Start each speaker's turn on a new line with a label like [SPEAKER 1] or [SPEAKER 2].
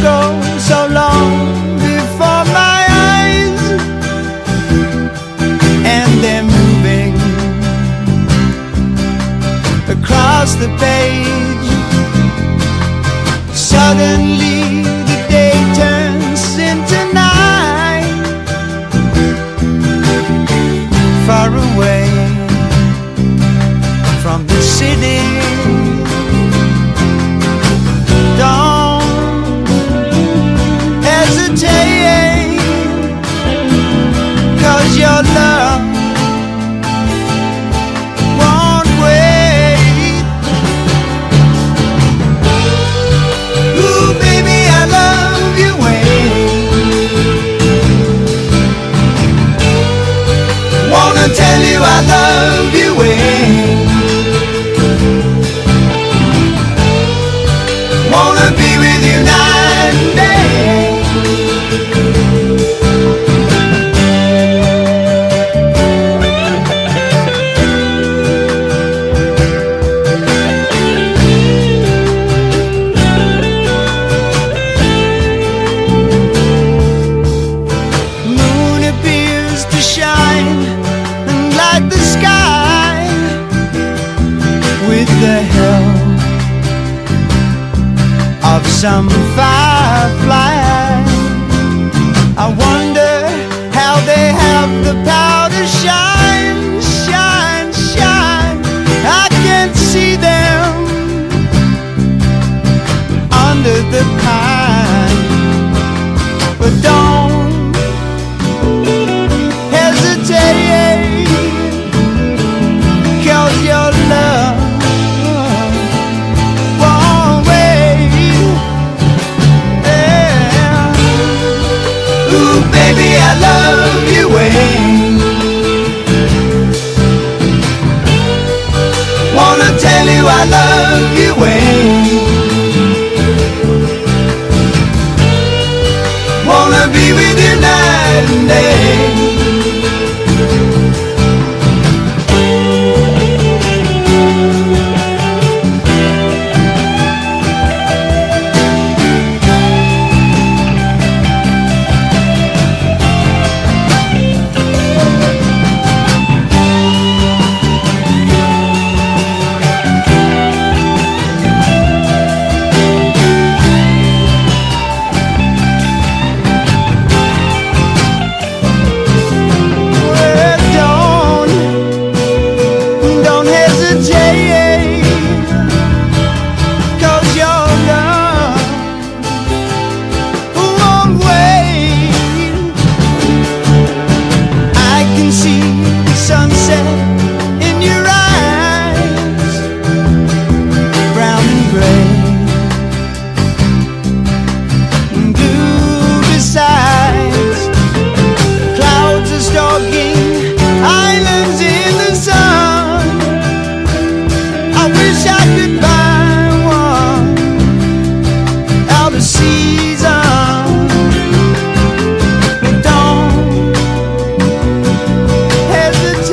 [SPEAKER 1] grow so long before my eyes, and they're moving across the page. Suddenly, love won't wait. Ooh, baby, I love you wait. Wanna tell you I love you. Shine and light the sky with the help of some firefly. I wonder how they have the power baby, I love you. Wanna tell you I love you. Wanna be with you night and day.